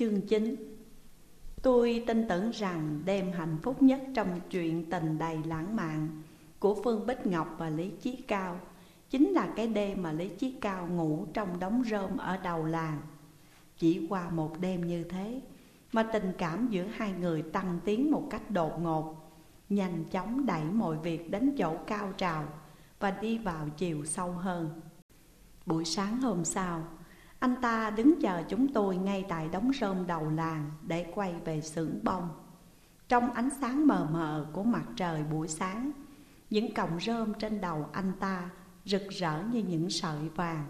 Chương 9 Tôi tin tưởng rằng đêm hạnh phúc nhất trong chuyện tình đầy lãng mạn Của Phương Bích Ngọc và Lý Chí Cao Chính là cái đêm mà Lý Chí Cao ngủ trong đống rơm ở đầu làng. Chỉ qua một đêm như thế Mà tình cảm giữa hai người tăng tiến một cách đột ngột, Nhanh chóng đẩy mọi việc đến chỗ cao trào Và đi vào chiều sâu hơn. Buổi sáng hôm sau anh ta đứng chờ chúng tôi ngay tại đống rơm đầu làng để quay về xưởng bông. Trong ánh sáng mờ mờ của mặt trời buổi sáng, Những cọng rơm trên đầu anh ta rực rỡ như những sợi vàng.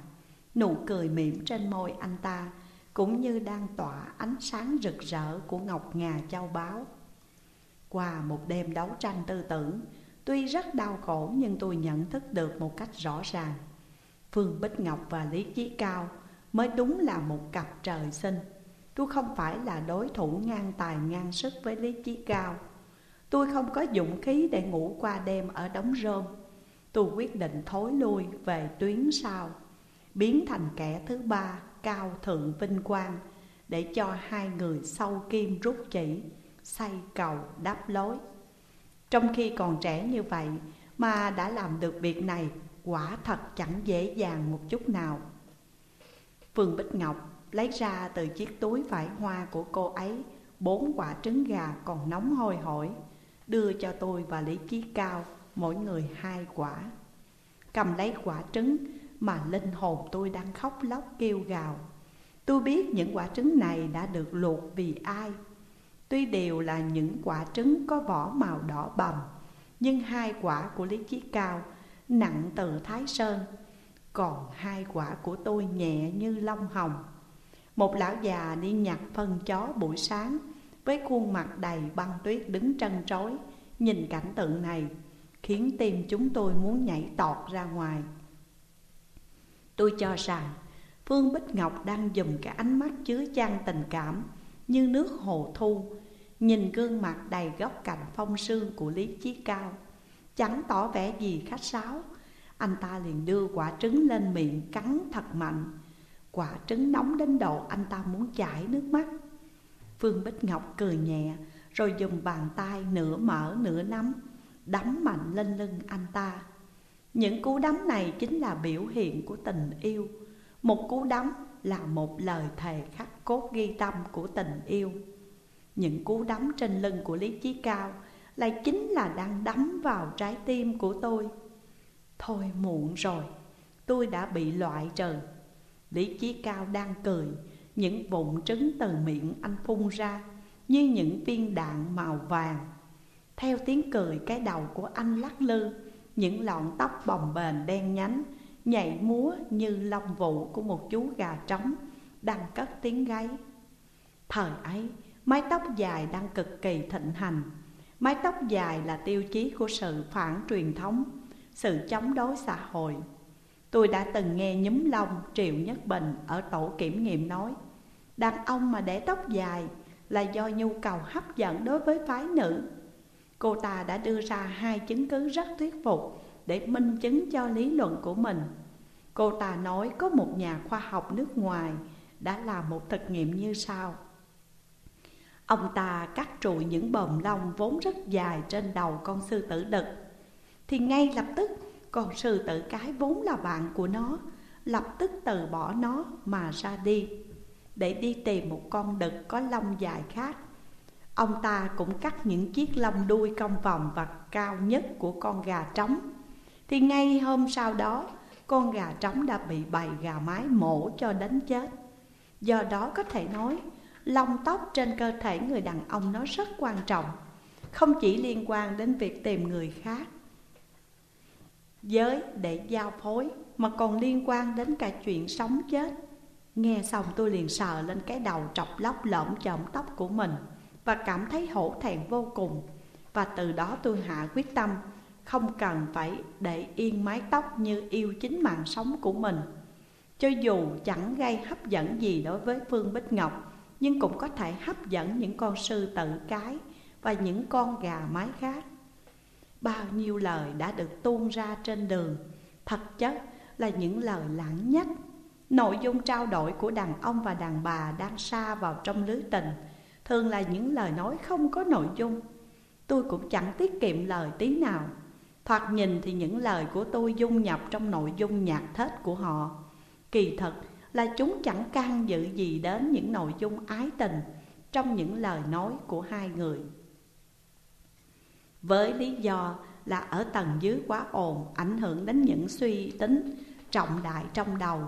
Nụ cười mỉm trên môi anh ta cũng như đang tỏa ánh sáng rực rỡ của ngọc ngà châu báu. Qua một đêm đấu tranh tư tưởng, Tuy rất đau khổ nhưng tôi nhận thức được một cách rõ ràng. Phương Bích Ngọc và Lý Chí Cao mới đúng là một cặp trời sinh. Tôi không phải là đối thủ ngang tài ngang sức với lý trí cao. Tôi không có dũng khí để ngủ qua đêm ở đống rơm. Tôi quyết định thối lui về tuyến sau, Biến thành kẻ thứ ba cao thượng vinh quang Để cho hai người sâu kim rút chỉ Xây cầu đáp lối. Trong khi còn trẻ như vậy Mà đã làm được việc này, Quả thật chẳng dễ dàng một chút nào. Phương Bích Ngọc lấy ra từ chiếc túi vải hoa của cô ấy, Bốn quả trứng gà còn nóng hôi hổi, Đưa cho tôi và Lý Chí Cao, mỗi người hai quả. Cầm lấy quả trứng mà linh hồn tôi đang khóc lóc kêu gào. Tôi biết những quả trứng này đã được luộc vì ai. Tuy đều là những quả trứng có vỏ màu đỏ bầm, Nhưng hai quả của Lý Chí Cao nặng từ Thái Sơn còn hai quả của tôi nhẹ như lông hồng. Một lão già đi nhặt phân chó buổi sáng, Với khuôn mặt đầy băng tuyết đứng trân trối Nhìn cảnh tượng này, Khiến tim chúng tôi muốn nhảy tọt ra ngoài. Tôi cho rằng, Phương Bích Ngọc đang dùng cái ánh mắt chứa chan tình cảm Như nước hồ thu, Nhìn gương mặt đầy góc cạnh phong sương của Lý Chí Cao, Chẳng tỏ vẻ gì khách sáo anh ta liền đưa quả trứng lên miệng cắn thật mạnh. Quả trứng nóng đến độ anh ta muốn chảy nước mắt. Phương Bích Ngọc cười nhẹ, Rồi dùng bàn tay nửa mở nửa nắm, Đấm mạnh lên lưng anh ta. Những cú đấm này chính là biểu hiện của tình yêu. Một cú đấm là một lời thề khắc cốt ghi tâm của tình yêu. Những cú đấm trên lưng của Lý Chí Cao Lại chính là đang đấm vào trái tim của tôi. Thôi muộn rồi, Tôi đã bị loại trừ. Lý Chí Cao đang cười, Những vụn trứng từ miệng anh phun ra Như những viên đạn màu vàng. Theo tiếng cười cái đầu của anh lắc lư, Những lọn tóc bồng bềnh đen nhánh, Nhảy múa như lông vụ của một chú gà trống Đang cất tiếng gáy. Thời ấy, mái tóc dài đang cực kỳ thịnh hành. Mái tóc dài là tiêu chí của sự phản truyền thống sự chống đối xã hội. Tôi đã từng nghe nhúm lông Triệu Nhất Bình ở tổ kiểm nghiệm nói, Đàn ông mà để tóc dài là do nhu cầu hấp dẫn đối với phái nữ. Cô ta đã đưa ra hai chứng cứ rất thuyết phục để minh chứng cho lý luận của mình. Cô ta nói có một nhà khoa học nước ngoài đã làm một thực nghiệm như sau. Ông ta cắt trụi những bờm lông vốn rất dài trên đầu con sư tử đực thì ngay lập tức con sư tử cái vốn là bạn của nó, lập tức từ bỏ nó mà ra đi, để đi tìm một con đực có lông dài khác. Ông ta cũng cắt những chiếc lông đuôi cong vòng và cao nhất của con gà trống. Thì ngay hôm sau đó, con gà trống đã bị bầy gà mái mổ cho đến chết. Do đó có thể nói, lông tóc trên cơ thể người đàn ông nó rất quan trọng, không chỉ liên quan đến việc tìm người khác giới để giao phối, mà còn liên quan đến cả chuyện sống chết. Nghe xong tôi liền sờ lên cái đầu trọc lóc lõm chỏm tóc của mình Và cảm thấy hổ thẹn vô cùng. Và từ đó tôi hạ quyết tâm, Không cần phải để yên mái tóc như yêu chính mạng sống của mình. Cho dù chẳng gây hấp dẫn gì đối với Phương Bích Ngọc, Nhưng cũng có thể hấp dẫn những con sư tử cái Và những con gà mái khác. Bao nhiêu lời đã được tuôn ra trên đường. Thật chất là những lời lãng nhách Nội dung trao đổi của đàn ông và đàn bà đang xa vào trong lưới tình. Thường là những lời nói không có nội dung. Tôi cũng chẳng tiết kiệm lời tí nào. Thoạt nhìn thì những lời của tôi dung nhập trong nội dung nhạc thết của họ. Kỳ thật là chúng chẳng can dự gì đến những nội dung ái tình Trong những lời nói của hai người. Với lý do là ở tầng dưới quá ồn, Ảnh hưởng đến những suy tính trọng đại trong đầu.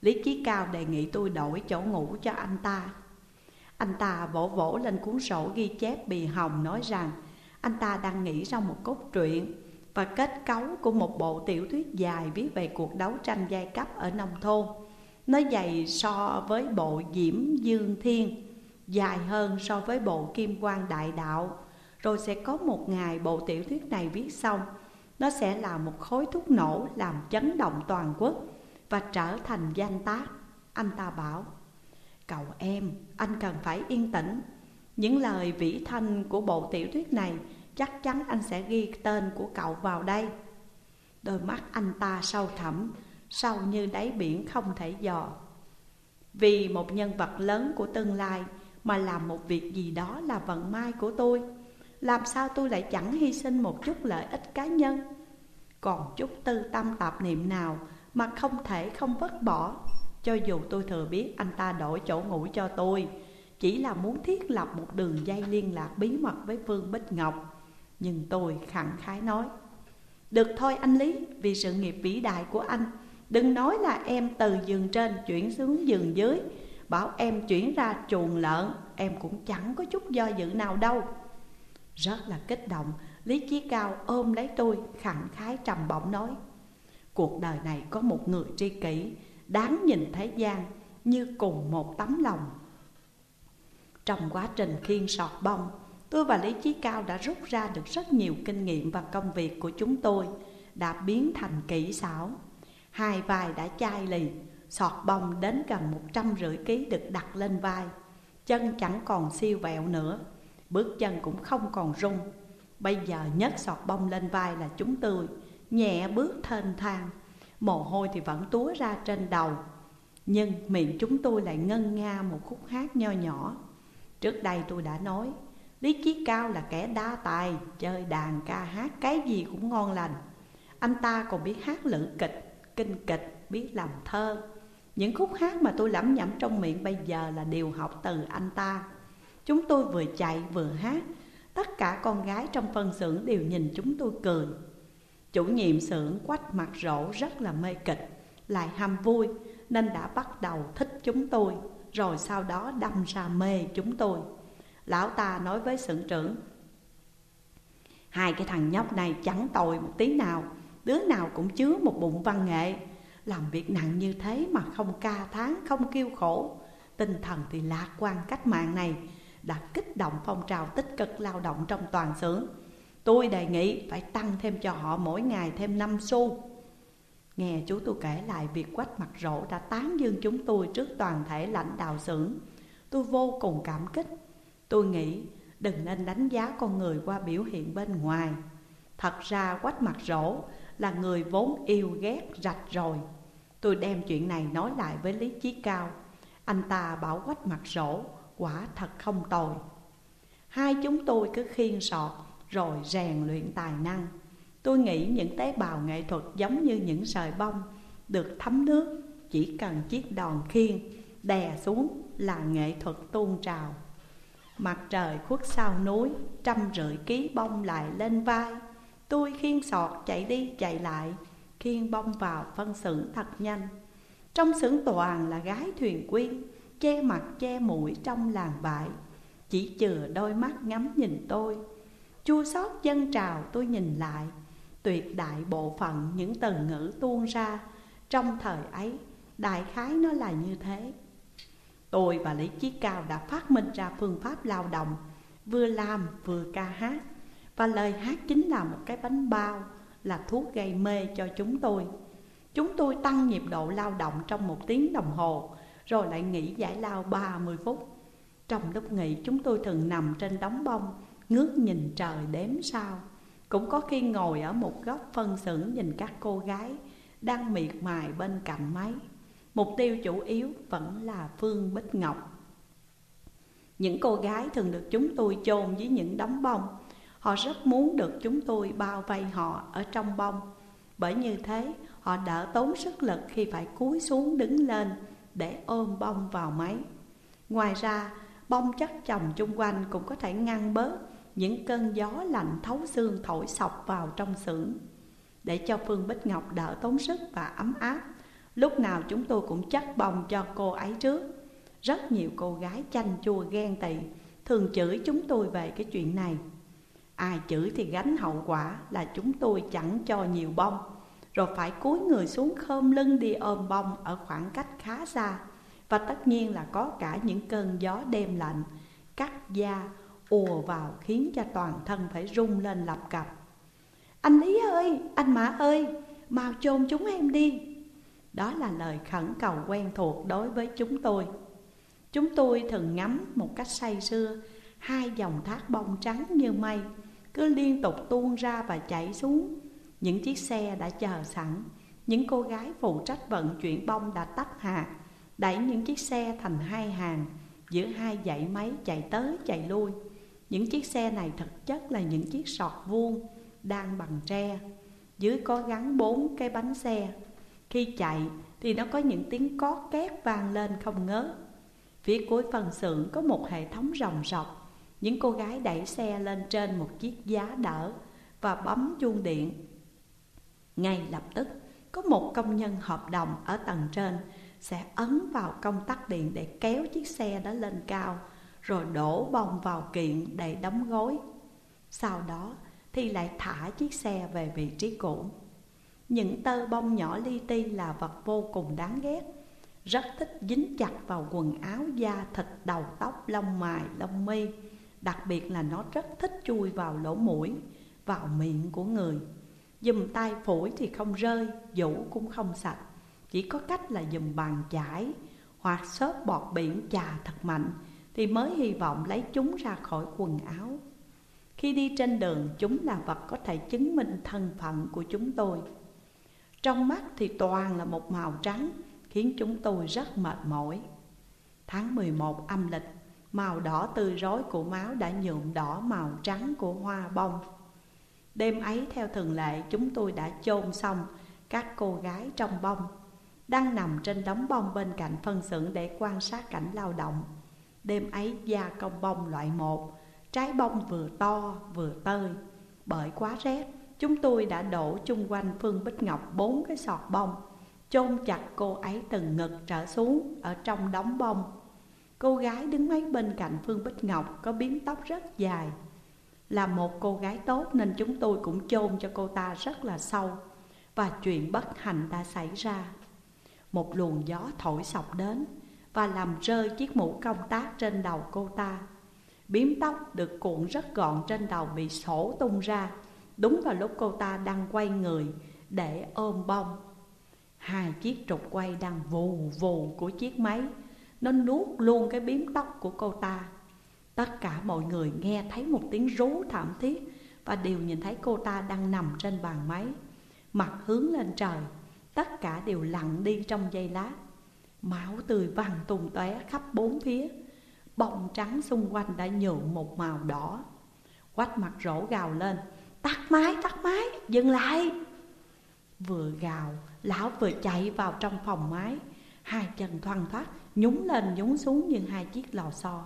Lý Chí Cao đề nghị tôi đổi chỗ ngủ cho anh ta. Anh ta vỗ vỗ lên cuốn sổ ghi chép bì hồng nói rằng, Anh ta đang nghĩ ra một cốt truyện Và kết cấu của một bộ tiểu thuyết dài viết về cuộc đấu tranh giai cấp ở nông thôn. Nó dày so với bộ Diễm Dương Thiên, Dài hơn so với bộ Kim Quang Đại Đạo. Rồi sẽ có một ngày bộ tiểu thuyết này viết xong. Nó sẽ là một khối thuốc nổ làm chấn động toàn quốc và trở thành danh tác. Anh ta bảo Cậu em, anh cần phải yên tĩnh. Những lời vĩ thanh của bộ tiểu thuyết này Chắc chắn anh sẽ ghi tên của cậu vào đây. Đôi mắt anh ta sâu thẳm Sâu như đáy biển không thể dò. Vì một nhân vật lớn của tương lai Mà làm một việc gì đó là vận may của tôi làm sao tôi lại chẳng hy sinh một chút lợi ích cá nhân? Còn chút tư tâm tạp niệm nào mà không thể không vứt bỏ? Cho dù tôi thừa biết anh ta đổi chỗ ngủ cho tôi Chỉ là muốn thiết lập một đường dây liên lạc bí mật với Vương Bích Ngọc. Nhưng tôi khẳng khái nói Được thôi anh Lý, vì sự nghiệp vĩ đại của anh Đừng nói là em từ giường trên chuyển xuống giường dưới Bảo em chuyển ra chuồng lợn Em cũng chẳng có chút do dự nào đâu. Rất là kích động, Lý Chí Cao ôm lấy tôi, khẳng khái trầm bổng nói. Cuộc đời này có một người tri kỷ, Đáng nhìn thế gian như cùng một tấm lòng. Trong quá trình khiên sọt bông, Tôi và Lý Chí Cao đã rút ra được rất nhiều kinh nghiệm và công việc của chúng tôi, Đã biến thành kỹ xảo. Hai vai đã chai lì, Sọt bông đến gần một trăm rưỡi ký được đặt lên vai, Chân chẳng còn siêu vẹo nữa. Bước chân cũng không còn rung. Bây giờ nhấc sọt bông lên vai là chúng tôi Nhẹ bước thênh thang. Mồ hôi thì vẫn túa ra trên đầu. Nhưng miệng chúng tôi lại ngân nga một khúc hát nho nhỏ. Trước đây tôi đã nói Lý Chí Cao là kẻ đa tài Chơi đàn ca hát cái gì cũng ngon lành. Anh ta còn biết hát lữ kịch, kinh kịch, biết làm thơ. Những khúc hát mà tôi lẩm nhẩm trong miệng bây giờ là điều học từ anh ta. Chúng tôi vừa chạy vừa hát. Tất cả con gái trong phân xưởng đều nhìn chúng tôi cười. Chủ nhiệm xưởng quách mặt rỗ rất là mê kịch Lại ham vui nên đã bắt đầu thích chúng tôi Rồi sau đó đâm ra mê chúng tôi. Lão ta nói với xưởng trưởng Hai cái thằng nhóc này chẳng tội một tí nào Đứa nào cũng chứa một bụng văn nghệ. Làm việc nặng như thế mà không ca tháng, không kêu khổ. Tinh thần thì lạc quan cách mạng này đã kích động phong trào tích cực lao động trong toàn xưởng Tôi đề nghị phải tăng thêm cho họ mỗi ngày thêm 5 xu. Nghe chú tôi kể lại, việc quách mặt rỗ đã tán dương chúng tôi trước toàn thể lãnh đạo xưởng Tôi vô cùng cảm kích. Tôi nghĩ đừng nên đánh giá con người qua biểu hiện bên ngoài. Thật ra quách mặt rỗ là người vốn yêu ghét, rạch rồi Tôi đem chuyện này nói lại với Lý Chí Cao. Anh ta bảo quách mặt rỗ quả thật không tồi. Hai chúng tôi cứ khiên sọt, rồi rèn luyện tài năng. Tôi nghĩ những tế bào nghệ thuật giống như những sợi bông Được thấm nước, chỉ cần chiếc đòn khiên, Đè xuống là nghệ thuật tuôn trào. Mặt trời khuất sau núi, Trăm rưỡi ký bông lại lên vai. Tôi khiên sọt chạy đi chạy lại, Khiên bông vào phân xưởng thật nhanh. Trong xưởng toàn là gái thuyền quyên Che mặt, che mũi trong làng bại Chỉ chừa đôi mắt ngắm nhìn tôi. Chua xót dân trào tôi nhìn lại. Tuyệt đại bộ phận những từ ngữ tuôn ra. Trong thời ấy, đại khái nó là như thế. Tôi và Lý Chí Cao đã phát minh ra phương pháp lao động, Vừa làm vừa ca hát. Và lời hát chính là một cái bánh bao, Là thuốc gây mê cho chúng tôi. Chúng tôi tăng nhịp độ lao động trong một tiếng đồng hồ rồi lại nghỉ giải lao 30 phút. Trong lúc nghỉ, chúng tôi thường nằm trên đống bông, ngước nhìn trời đếm sao. Cũng có khi ngồi ở một góc phân xưởng nhìn các cô gái Đang miệt mài bên cạnh máy. Mục tiêu chủ yếu vẫn là Phương Bích Ngọc. Những cô gái thường được chúng tôi chôn với những đống bông. Họ rất muốn được chúng tôi bao vây họ ở trong bông. Bởi như thế, họ đỡ tốn sức lực khi phải cúi xuống đứng lên để ôm bông vào máy. Ngoài ra, bông chất chồng chung quanh cũng có thể ngăn bớt Những cơn gió lạnh thấu xương thổi sọc vào trong xưởng. Để cho Phương Bích Ngọc đỡ tốn sức và ấm áp, Lúc nào chúng tôi cũng chất bông cho cô ấy trước. Rất nhiều cô gái chanh chua ghen tị, Thường chửi chúng tôi về cái chuyện này. Ai chửi thì gánh hậu quả là chúng tôi chẳng cho nhiều bông. Rồi phải cúi người xuống khom lưng đi ôm bông ở khoảng cách khá xa. Và tất nhiên là có cả những cơn gió đêm lạnh Cắt da ùa vào khiến cho toàn thân phải rung lên lập cập. Anh Lý ơi, anh Mã ơi, mau chôn chúng em đi. Đó là lời khẩn cầu quen thuộc đối với chúng tôi. Chúng tôi thường ngắm một cách say sưa Hai dòng thác bông trắng như mây Cứ liên tục tuôn ra và chảy xuống. Những chiếc xe đã chờ sẵn. Những cô gái phụ trách vận chuyển bông đã tách hạt. Đẩy những chiếc xe thành hai hàng. Giữa hai dãy máy chạy tới chạy lui. Những chiếc xe này thực chất là những chiếc sọt vuông Đang bằng tre. Dưới có gắn bốn cái bánh xe. Khi chạy thì nó có những tiếng cót két vang lên không ngớt. Phía cuối phần xưởng có một hệ thống rồng rọc. Những cô gái đẩy xe lên trên một chiếc giá đỡ Và bấm chuông điện. Ngay lập tức có một công nhân hợp đồng ở tầng trên Sẽ ấn vào công tắc điện để kéo chiếc xe đó lên cao Rồi đổ bông vào kiện để đóng gối. Sau đó thì lại thả chiếc xe về vị trí cũ. Những tơ bông nhỏ li ti là vật vô cùng đáng ghét Rất thích dính chặt vào quần áo, da, thịt, đầu tóc, lông mài, lông mi. Đặc biệt là nó rất thích chui vào lỗ mũi, vào miệng của người. Dùm tay phổi thì không rơi, vũ cũng không sạch. Chỉ có cách là dùm bàn chải hoặc xốp bọt biển chà thật mạnh Thì mới hy vọng lấy chúng ra khỏi quần áo. Khi đi trên đường chúng là vật có thể chứng minh thân phận của chúng tôi. Trong mắt thì toàn là một màu trắng Khiến chúng tôi rất mệt mỏi. Tháng 11 âm lịch Màu đỏ tươi rối của máu đã nhuộm đỏ màu trắng của hoa bông. Đêm ấy, theo thường lệ, chúng tôi đã chôn xong các cô gái trong bông, Đang nằm trên đống bông bên cạnh phân xưởng để quan sát cảnh lao động. Đêm ấy, gia công bông loại một, Trái bông vừa to, vừa tơi. Bởi quá rét, Chúng tôi đã đổ chung quanh Phương Bích Ngọc bốn cái sọt bông, Chôn chặt cô ấy từng ngực trở xuống ở trong đống bông. Cô gái đứng mấy bên cạnh Phương Bích Ngọc có biếm tóc rất dài là một cô gái tốt nên chúng tôi cũng chôn cho cô ta rất là sâu. Và chuyện bất hạnh đã xảy ra. Một luồng gió thổi sọc đến Và làm rơi chiếc mũ công tác trên đầu cô ta. Biếm tóc được cuộn rất gọn trên đầu bị sổ tung ra, Đúng vào lúc cô ta đang quay người để ôm bông. Hai chiếc trục quay đang vù vù của chiếc máy. Nó nuốt luôn cái biếm tóc của cô ta. Tất cả mọi người nghe thấy một tiếng rú thảm thiết Và đều nhìn thấy cô ta đang nằm trên bàn máy. Mặt hướng lên trời Tất cả đều lặng đi trong giây lát. Máu tươi vàng tung tóe khắp bốn phía Bông trắng xung quanh đã nhuộm một màu đỏ. Quách mặt rỗ gào lên Tắt máy, tắt máy, dừng lại! Vừa gào, lão vừa chạy vào trong phòng máy. Hai chân thoăn thoát, nhúng lên nhúng xuống như hai chiếc lò xo.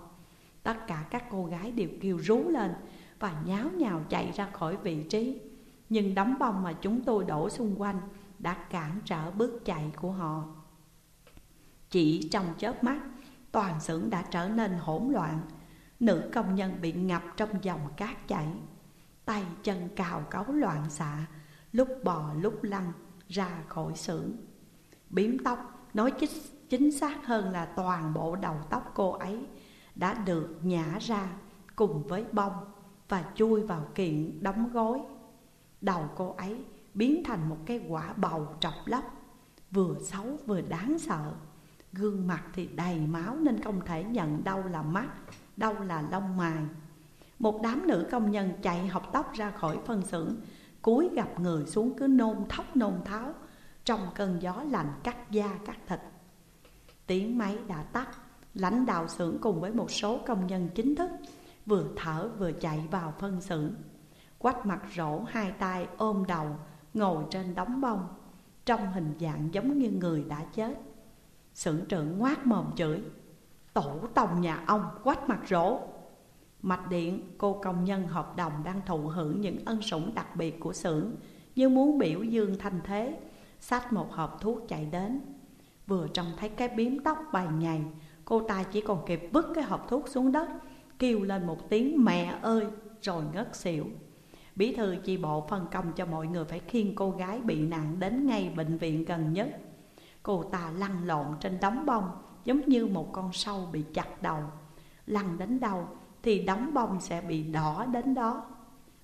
Tất cả các cô gái đều kêu rú lên Và nháo nhào chạy ra khỏi vị trí. Nhưng đống bông mà chúng tôi đổ xung quanh Đã cản trở bước chạy của họ. Chỉ trong chớp mắt Toàn xưởng đã trở nên hỗn loạn. Nữ công nhân bị ngập trong dòng cát chảy. Tay chân cào cấu loạn xạ Lúc bò lúc lăn ra khỏi xưởng. Biếm tóc nói chính, chính xác hơn là toàn bộ đầu tóc cô ấy đã được nhả ra cùng với bông Và chui vào kiện đóng gói. Đầu cô ấy biến thành một cái quả bầu trọc lóc Vừa xấu vừa đáng sợ. Gương mặt thì đầy máu nên không thể nhận đâu là mắt, Đâu là lông mày. Một đám nữ công nhân chạy học tóc ra khỏi phân xưởng, Cúi gặp người xuống cứ nôn thóc nôn tháo, Trong cơn gió lạnh cắt da cắt thịt. Tiếng máy đã tắt Lãnh đạo xưởng cùng với một số công nhân chính thức, Vừa thở vừa chạy vào phân xưởng. Quách mặt rỗ hai tay ôm đầu, Ngồi trên đống bông, Trong hình dạng giống như người đã chết. Xưởng trưởng ngoác mồm chửi, Tổ tông nhà ông quách mặt rỗ. Mạch điện, cô công nhân hợp đồng đang thụ hưởng những ân sủng đặc biệt của xưởng, Như muốn biểu dương thanh thế, Xách một hộp thuốc chạy đến. Vừa trông thấy cái biếm tóc bày nhầy Cô ta chỉ còn kịp vứt cái hộp thuốc xuống đất, Kêu lên một tiếng, mẹ ơi! Rồi ngất xỉu. Bí thư chi bộ phân công cho mọi người phải khiêng cô gái bị nạn đến ngay bệnh viện gần nhất. Cô ta lăn lộn trên đống bông, Giống như một con sâu bị chặt đầu. Lăn đến đâu thì đống bông sẽ bị đỏ đến đó.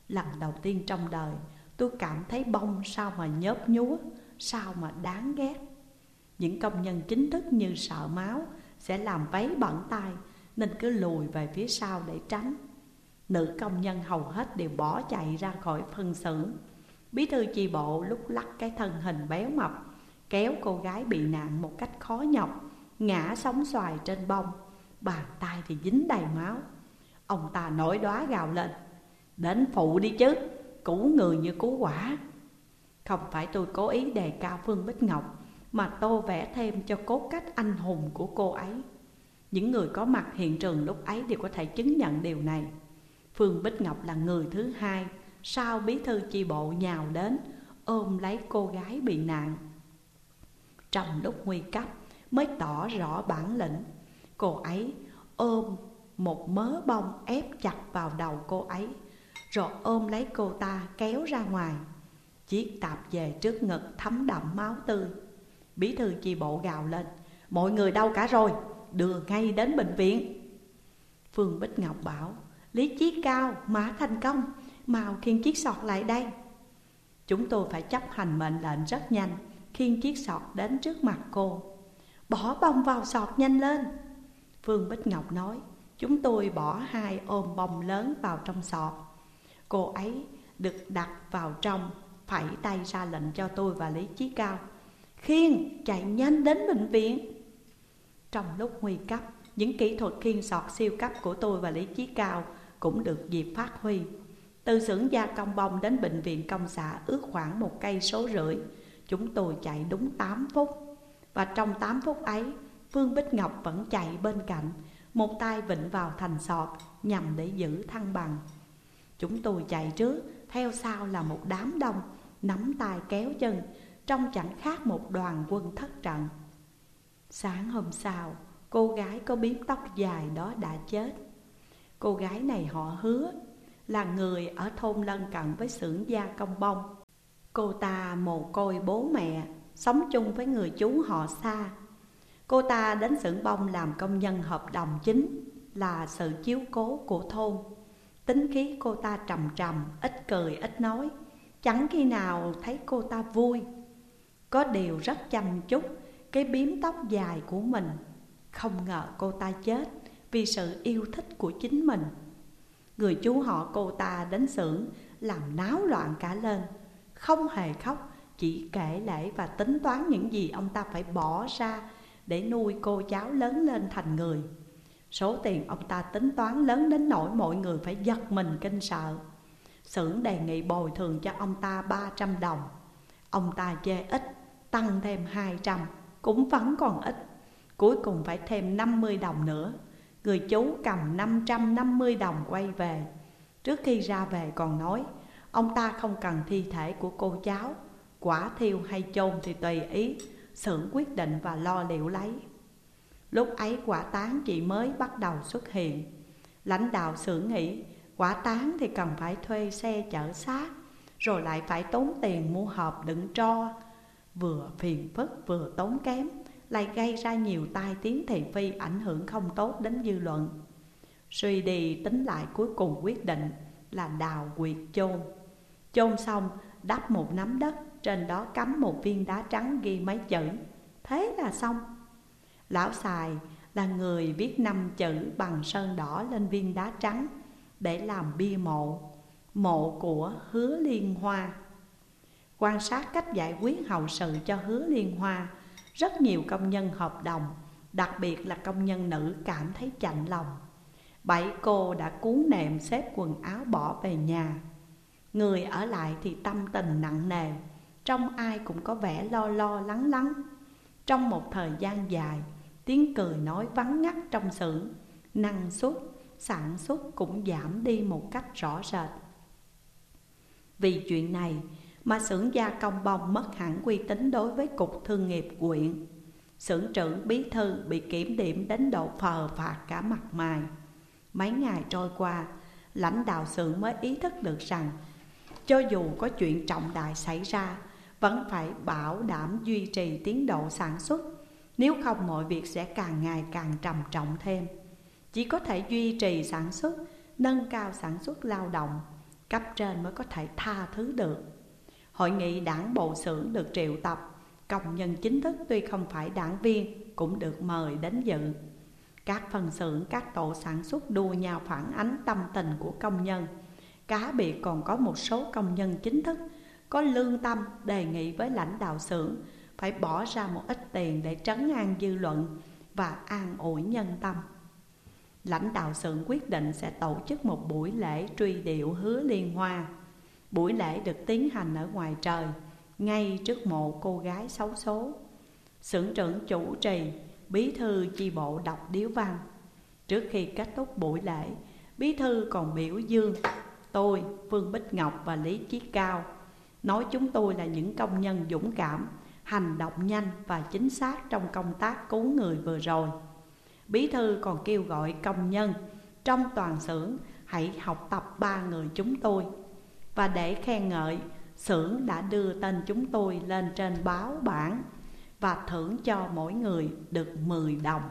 Lần đầu tiên trong đời, tôi cảm thấy bông sao mà nhớp nhúa, Sao mà đáng ghét. Những công nhân chính thức như sợ máu sẽ làm váy bẩn tay, Nên cứ lùi về phía sau để tránh. Nữ công nhân hầu hết đều bỏ chạy ra khỏi phân xưởng. Bí thư chi bộ lúc lắc cái thân hình béo mập, Kéo cô gái bị nạn một cách khó nhọc, Ngã sóng xoài trên bông, Bàn tay thì dính đầy máu. Ông ta nổi đóa gào lên, Đến phụ đi chứ, Cứu người như cứu quả. Không phải tôi cố ý đề cao Phương Bích Ngọc mà tô vẽ thêm cho cốt cách anh hùng của cô ấy. Những người có mặt hiện trường lúc ấy đều có thể chứng nhận điều này. Phương Bích Ngọc là người thứ hai Sau bí thư chi bộ nhào đến, Ôm lấy cô gái bị nạn. Trong lúc nguy cấp, Mới tỏ rõ bản lĩnh, Cô ấy ôm một mớ bông ép chặt vào đầu cô ấy, Rồi ôm lấy cô ta kéo ra ngoài. Chiếc tạp về trước ngực thấm đậm máu tươi. Bí thư chi bộ gào lên. Mọi người đâu cả rồi Đưa ngay đến bệnh viện. Phương Bích Ngọc bảo Lý Chí Cao, Mã Thành Công Mau khiêng chiếc sọt lại đây. Chúng tôi phải chấp hành mệnh lệnh rất nhanh Khiêng chiếc sọt đến trước mặt cô. Bỏ bông vào sọt nhanh lên. Phương Bích Ngọc nói Chúng tôi bỏ hai ôm bông lớn vào trong sọt. Cô ấy được đặt vào trong Phẩy tay ra lệnh cho tôi và Lý Chí Cao. Khiên chạy nhanh đến bệnh viện. Trong lúc nguy cấp Những kỹ thuật khiên sọt siêu cấp của tôi và Lý Chí Cao Cũng được dịp phát huy. Từ xưởng gia công bông đến bệnh viện công xã ước khoảng một cây số rưỡi Chúng tôi chạy đúng 8 phút. Và trong 8 phút ấy Phương Bích Ngọc vẫn chạy bên cạnh một tay vịnh vào thành sọt nhằm để giữ thăng bằng. Chúng tôi chạy trước, theo sau là một đám đông Nắm tay kéo chân, trông chẳng khác một đoàn quân thất trận. Sáng hôm sau, cô gái có biếm tóc dài đó đã chết. Cô gái này họ hứa là người ở thôn lân cận với xưởng gia công bông. Cô ta mồ côi bố mẹ, sống chung với người chú họ xa Cô ta đến xưởng bông làm công nhân hợp đồng chính là sự chiếu cố của thôn. Tính khí cô ta trầm trầm, ít cười, ít nói. Chẳng khi nào thấy cô ta vui. Có điều rất chăm chút cái biếm tóc dài của mình. Không ngờ cô ta chết vì sự yêu thích của chính mình. Người chú họ cô ta đến xưởng làm náo loạn cả lên. Không hề khóc, chỉ kể lễ và tính toán những gì ông ta phải bỏ ra để nuôi cô cháu lớn lên thành người. Số tiền ông ta tính toán lớn đến nỗi mọi người phải giật mình kinh sợ. Xưởng đề nghị bồi thường cho ông ta 300 đồng. Ông ta chê ít, tăng thêm 200 Cũng vẫn còn ít. Cuối cùng phải thêm 50 đồng nữa. Người chú cầm 550 đồng quay về. Trước khi ra về còn nói, Ông ta không cần thi thể của cô cháu. Quả thiêu hay chôn thì tùy ý, xưởng quyết định và lo liệu lấy. Lúc ấy quả tán chỉ mới bắt đầu xuất hiện. Lãnh đạo xưởng nghĩ, quả tán thì cần phải thuê xe chở xác, Rồi lại phải tốn tiền mua hộp đựng tro Vừa phiền phức vừa tốn kém, Lại gây ra nhiều tai tiếng thị phi ảnh hưởng không tốt đến dư luận. Suy đi tính lại cuối cùng quyết định là đào quyệt chôn. Chôn xong, đắp một nắm đất, trên đó cắm một viên đá trắng ghi mấy chữ. Thế là xong. Lão xài là người viết năm chữ bằng sơn đỏ lên viên đá trắng Để làm bia mộ. Mộ của hứa liên hoa. Quan sát cách giải quyết hậu sự cho hứa liên hoa. Rất nhiều công nhân hợp đồng Đặc biệt là công nhân nữ cảm thấy chạnh lòng. Bảy cô đã cuốn nệm xếp quần áo bỏ về nhà. Người ở lại thì tâm tình nặng nề Trong ai cũng có vẻ lo lo lắng lắng. Trong một thời gian dài Tiếng cười nói vắng ngắt trong xưởng Năng suất, sản xuất cũng giảm đi một cách rõ rệt. Vì chuyện này mà xưởng gia công bông mất hẳn uy tín đối với cục thương nghiệp quyện. Xưởng trưởng bí thư bị kiểm điểm đến độ phờ phạt cả mặt mày. Mấy ngày trôi qua, lãnh đạo xưởng mới ý thức được rằng Cho dù có chuyện trọng đại xảy ra Vẫn phải bảo đảm duy trì tiến độ sản xuất. Nếu không mọi việc sẽ càng ngày càng trầm trọng thêm. Chỉ có thể duy trì sản xuất, nâng cao sản xuất lao động. Cấp trên mới có thể tha thứ được. Hội nghị đảng bộ xưởng được triệu tập. Công nhân chính thức tuy không phải đảng viên cũng được mời đến dự. Các phần xưởng, các tổ sản xuất đua nhau phản ánh tâm tình của công nhân. Cá biệt còn có một số công nhân chính thức Có lương tâm đề nghị với lãnh đạo xưởng Phải bỏ ra một ít tiền để trấn an dư luận và an ủi nhân tâm. Lãnh đạo xưởng quyết định sẽ tổ chức một buổi lễ truy điệu hứa liên hoa. Buổi lễ được tiến hành ở ngoài trời ngay trước mộ cô gái xấu số Sưởng trưởng chủ trì, bí thư chi bộ đọc điếu văn. Trước khi kết thúc buổi lễ, bí thư còn biểu dương Tôi, Phương Bích Ngọc và Lý Chí Cao. Nói chúng tôi là những công nhân dũng cảm, hành động nhanh và chính xác trong công tác cứu người vừa rồi. Bí thư còn kêu gọi công nhân trong toàn xưởng hãy học tập ba người chúng tôi. Và để khen ngợi, xưởng đã đưa tên chúng tôi lên trên báo bản và thưởng cho mỗi người được 10 đồng.